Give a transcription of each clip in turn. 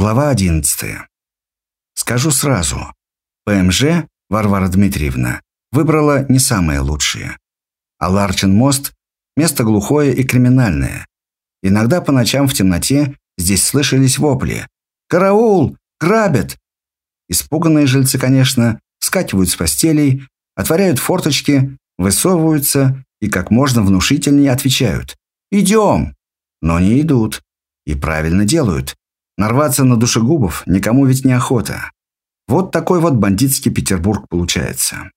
Глава 11. Скажу сразу. ПМЖ Варвара Дмитриевна выбрала не самое лучшее. А Ларчин мост – место глухое и криминальное. Иногда по ночам в темноте здесь слышались вопли. «Караул! Грабят!» Испуганные жильцы, конечно, скакивают с постелей, отворяют форточки, высовываются и как можно внушительнее отвечают «Идем!» Но не идут. И правильно делают. Нарваться на душегубов никому ведь не охота. Вот такой вот бандитский Петербург получается.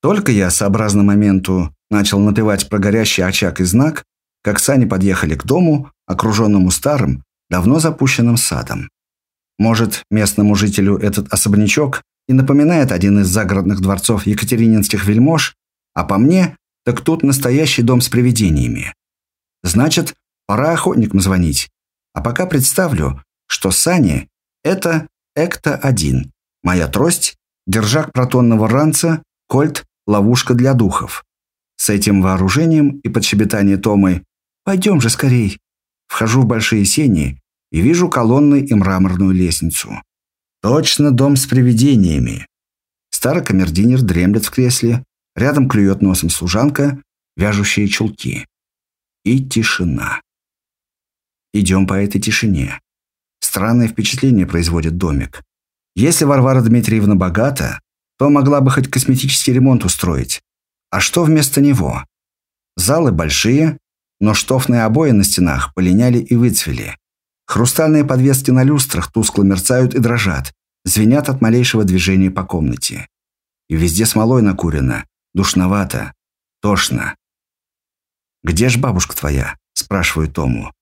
Только я, сообразно моменту, начал напевать про горящий очаг и знак, как сани подъехали к дому, окруженному старым, давно запущенным садом. Может, местному жителю этот особнячок и напоминает один из загородных дворцов екатерининских вельмож, а по мне, так тут настоящий дом с привидениями. Значит, пора охотникам звонить а пока представлю, что сани – это Экта-1, моя трость, держак протонного ранца, кольт, ловушка для духов. С этим вооружением и под щебетание Томы «Пойдем же скорей!» Вхожу в большие сени и вижу колонны и мраморную лестницу. Точно дом с привидениями. Старый камердинер дремлет в кресле, рядом клюет носом служанка, вяжущие чулки. И тишина. Идем по этой тишине. Странное впечатление производит домик. Если Варвара Дмитриевна богата, то могла бы хоть косметический ремонт устроить. А что вместо него? Залы большие, но штофные обои на стенах полиняли и выцвели. Хрустальные подвески на люстрах тускло мерцают и дрожат, звенят от малейшего движения по комнате. И везде смолой накурено, душновато, тошно. «Где ж бабушка твоя?» – спрашиваю Тому.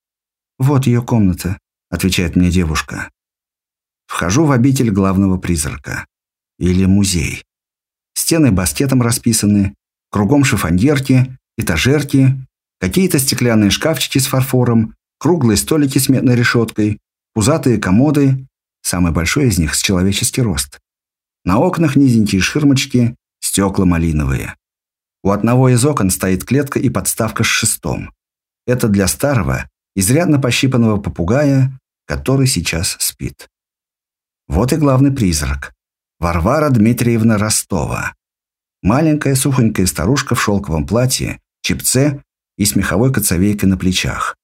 «Вот ее комната», — отвечает мне девушка. Вхожу в обитель главного призрака. Или музей. Стены баскетом расписаны, кругом шифоньерки, этажерки, какие-то стеклянные шкафчики с фарфором, круглые столики с медной решеткой, пузатые комоды, самый большой из них с человеческий рост. На окнах низенькие ширмочки, стекла малиновые. У одного из окон стоит клетка и подставка с шестом. Это для старого, изрядно пощипанного попугая, который сейчас спит. Вот и главный призрак. Варвара Дмитриевна Ростова. Маленькая сухонькая старушка в шелковом платье, чипце и с меховой коцовейкой на плечах.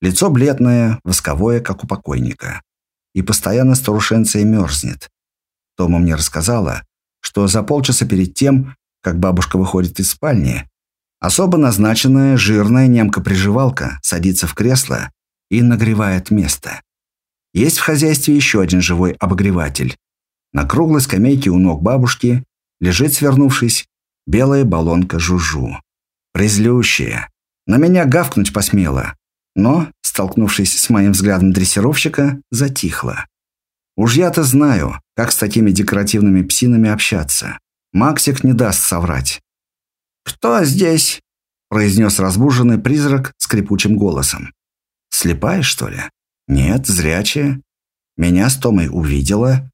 Лицо бледное, восковое, как у покойника. И постоянно старушенция мерзнет. Тома мне рассказала, что за полчаса перед тем, как бабушка выходит из спальни, Особо назначенная жирная немка-приживалка садится в кресло и нагревает место. Есть в хозяйстве еще один живой обогреватель. На круглой скамейке у ног бабушки лежит, свернувшись, белая баллонка жужу. Призлющая. На меня гавкнуть посмела, но, столкнувшись с моим взглядом дрессировщика, затихла. Уж я-то знаю, как с такими декоративными псинами общаться. Максик не даст соврать. «Кто здесь?» – произнес разбуженный призрак скрипучим голосом. «Слепая, что ли? Нет, зрячая. Меня с Томой увидела.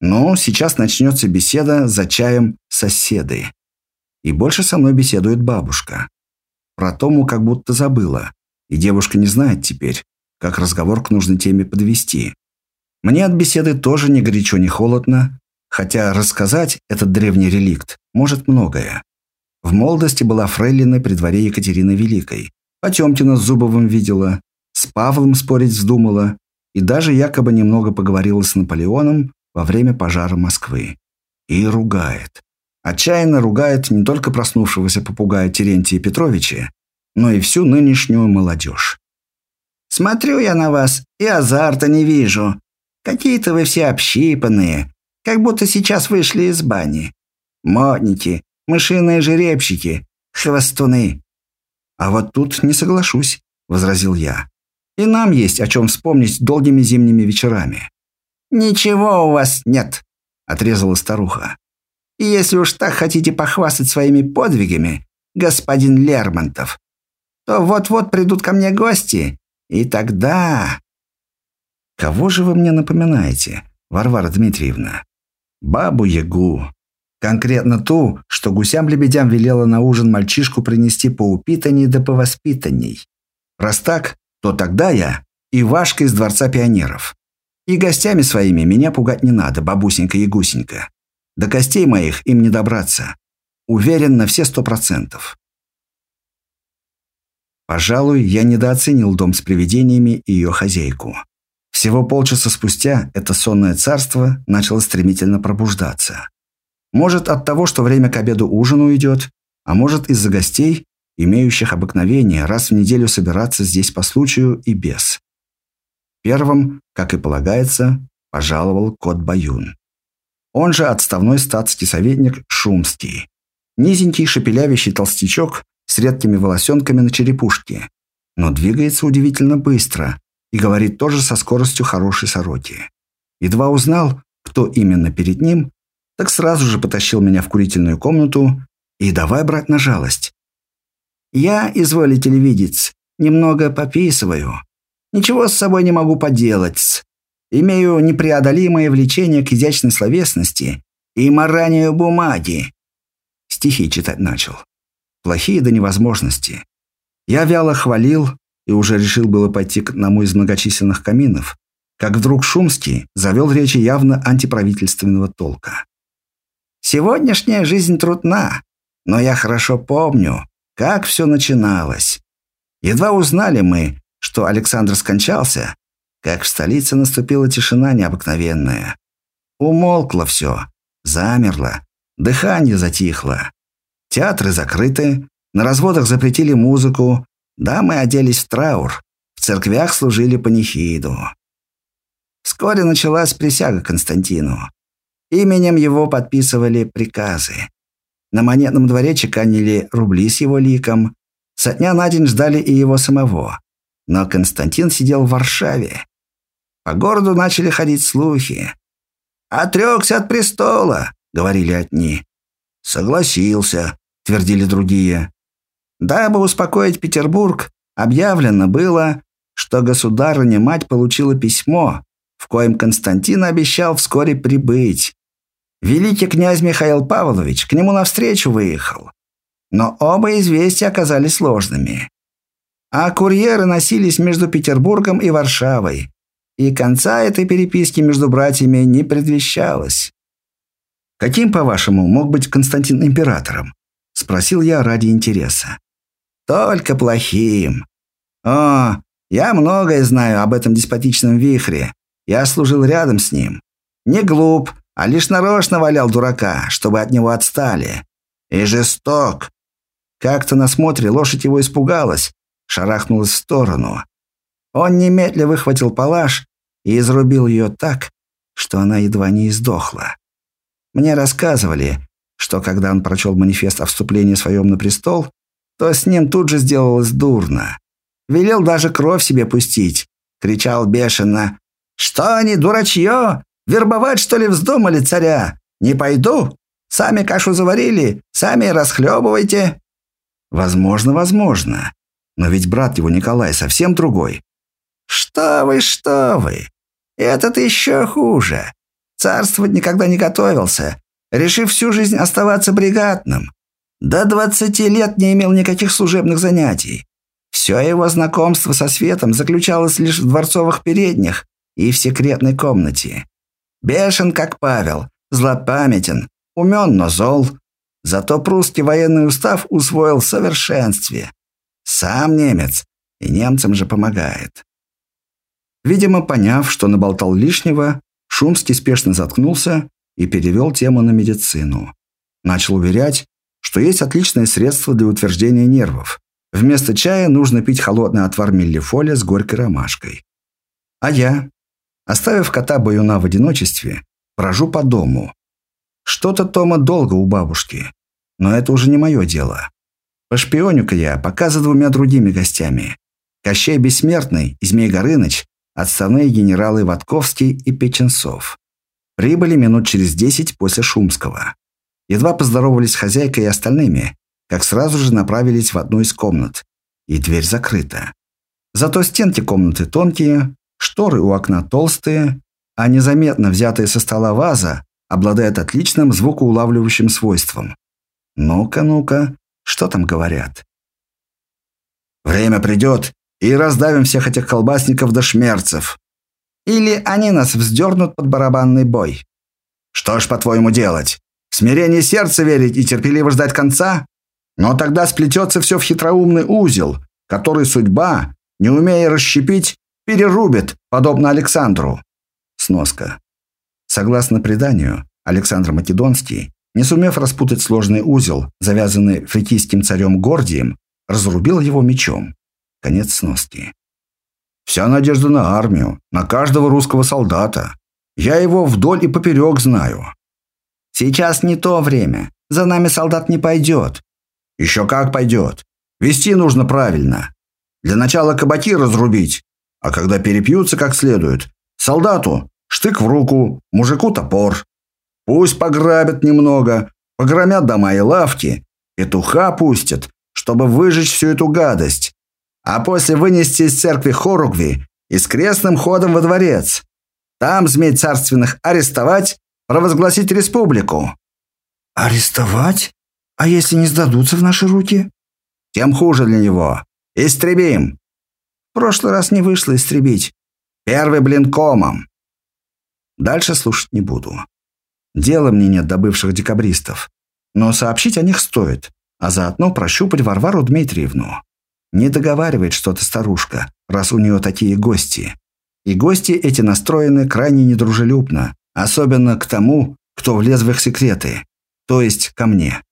Ну, сейчас начнется беседа за чаем соседы. И больше со мной беседует бабушка. Про Тому как будто забыла, и девушка не знает теперь, как разговор к нужной теме подвести. Мне от беседы тоже ни горячо, ни холодно, хотя рассказать этот древний реликт может многое. В молодости была фрейлиной при дворе Екатерины Великой. Потемкина с Зубовым видела, с Павлом спорить вздумала и даже якобы немного поговорила с Наполеоном во время пожара Москвы. И ругает. Отчаянно ругает не только проснувшегося попугая Терентия Петровича, но и всю нынешнюю молодежь. «Смотрю я на вас и азарта не вижу. Какие-то вы все общипанные, как будто сейчас вышли из бани. Модники, Мышиные жеребчики, хвостуны. А вот тут не соглашусь, возразил я. И нам есть о чем вспомнить долгими зимними вечерами. Ничего у вас нет, отрезала старуха. И если уж так хотите похвастать своими подвигами, господин Лермонтов, то вот-вот придут ко мне гости, и тогда... Кого же вы мне напоминаете, Варвара Дмитриевна? Бабу-ягу, Конкретно ту, что гусям-лебедям велела на ужин мальчишку принести по упитанней да по воспитанней. Раз так, то тогда я Ивашка из Дворца пионеров. И гостями своими меня пугать не надо, бабусенька и гусенька. До костей моих им не добраться. Уверен на все сто процентов. Пожалуй, я недооценил дом с привидениями и ее хозяйку. Всего полчаса спустя это сонное царство начало стремительно пробуждаться. Может от того, что время к обеду ужину идет, а может из-за гостей, имеющих обыкновение раз в неделю собираться здесь по случаю и без. Первым, как и полагается, пожаловал кот Баюн. Он же отставной статский советник Шумский. Низенький шепелявящий толстячок с редкими волосенками на черепушке, но двигается удивительно быстро и говорит тоже со скоростью хорошей сороки. Едва узнал, кто именно перед ним, так сразу же потащил меня в курительную комнату и давай брать на жалость. Я, изволите ли видеть, немного пописываю. Ничего с собой не могу поделать. Имею непреодолимое влечение к изящной словесности и маранию бумаги. Стихи читать начал плохие до невозможности. Я вяло хвалил и уже решил было пойти к одному из многочисленных каминов, как вдруг Шумский завел речи явно антиправительственного толка. «Сегодняшняя жизнь трудна, но я хорошо помню, как все начиналось. Едва узнали мы, что Александр скончался, как в столице наступила тишина необыкновенная. Умолкло все, замерло, дыхание затихло. Театры закрыты, на разводах запретили музыку, дамы оделись в траур, в церквях служили панихиду. Вскоре началась присяга Константину. Именем его подписывали приказы. На монетном дворе чеканили рубли с его ликом. Со дня на день ждали и его самого. Но Константин сидел в Варшаве. По городу начали ходить слухи. «Отрекся от престола», — говорили одни. «Согласился», — твердили другие. Дабы успокоить Петербург, объявлено было, что государыня-мать получила письмо, в коем Константин обещал вскоре прибыть. Великий князь Михаил Павлович к нему навстречу выехал. Но оба известия оказались сложными. А курьеры носились между Петербургом и Варшавой, и конца этой переписки между братьями не предвещалось. Каким, по-вашему, мог быть Константин императором? Спросил я ради интереса. Только плохим. О, я многое знаю об этом деспотичном вихре. Я служил рядом с ним. Не глуп, а лишь нарочно валял дурака, чтобы от него отстали. И жесток. Как-то на смотре лошадь его испугалась, шарахнулась в сторону. Он немедленно выхватил палаш и изрубил ее так, что она едва не издохла. Мне рассказывали, что когда он прочел манифест о вступлении своем на престол, то с ним тут же сделалось дурно. Велел даже кровь себе пустить. Кричал бешено. «Что они, дурачье? Вербовать, что ли, вздумали царя? Не пойду. Сами кашу заварили, сами расхлебывайте». Возможно, возможно. Но ведь брат его Николай совсем другой. «Что вы, что вы! Этот еще хуже. Царствовать никогда не готовился решив всю жизнь оставаться бригадным. До 20 лет не имел никаких служебных занятий. Все его знакомство со светом заключалось лишь в дворцовых передних и в секретной комнате. Бешен, как Павел, злопамятен, умен, но зол. Зато прусский военный устав усвоил в совершенстве. Сам немец, и немцам же помогает. Видимо, поняв, что наболтал лишнего, Шумский спешно заткнулся и перевел тему на медицину. Начал уверять, что есть отличное средство для утверждения нервов. Вместо чая нужно пить холодный отвар миллифоля с горькой ромашкой. А я, оставив кота Баюна в одиночестве, брожу по дому. Что-то Тома долго у бабушки, но это уже не мое дело. Пошпионю-ка я пока за двумя другими гостями. Кощей Бессмертный и Змей Горыныч, отставные генералы Ватковский и Печенцов. Прибыли минут через десять после Шумского. Едва поздоровались с хозяйкой и остальными, как сразу же направились в одну из комнат. И дверь закрыта. Зато стенки комнаты тонкие, шторы у окна толстые, а незаметно взятая со стола ваза обладает отличным звукоулавливающим свойством. Ну-ка, ну-ка, что там говорят? Время придет, и раздавим всех этих колбасников до шмерцев. Или они нас вздернут под барабанный бой. Что ж, по-твоему, делать? Смирение сердца верить и терпеливо ждать конца? Но тогда сплетется все в хитроумный узел, который судьба, не умея расщепить, перерубит, подобно Александру. Сноска. Согласно преданию, Александр Македонский, не сумев распутать сложный узел, завязанный фрикийским царем Гордием, разрубил его мечом. Конец сноски. Вся надежда на армию, на каждого русского солдата. Я его вдоль и поперек знаю. Сейчас не то время. За нами солдат не пойдет. Еще как пойдет. Вести нужно правильно. Для начала кабаки разрубить, а когда перепьются как следует, солдату штык в руку, мужику топор. Пусть пограбят немного, погромят дома и лавки, петуха пустят, чтобы выжечь всю эту гадость, а после вынести из церкви Хоругви и с крестным ходом во дворец. Там змей царственных арестовать, провозгласить республику. Арестовать? А если не сдадутся в наши руки? Тем хуже для него. Истребим. Прошлый раз не вышло истребить. Первый блин комом. Дальше слушать не буду. Дела мне нет до бывших декабристов. Но сообщить о них стоит, а заодно прощупать Варвару Дмитриевну. Не договаривает что-то старушка, раз у нее такие гости. И гости эти настроены крайне недружелюбно, особенно к тому, кто влез в их секреты, то есть ко мне.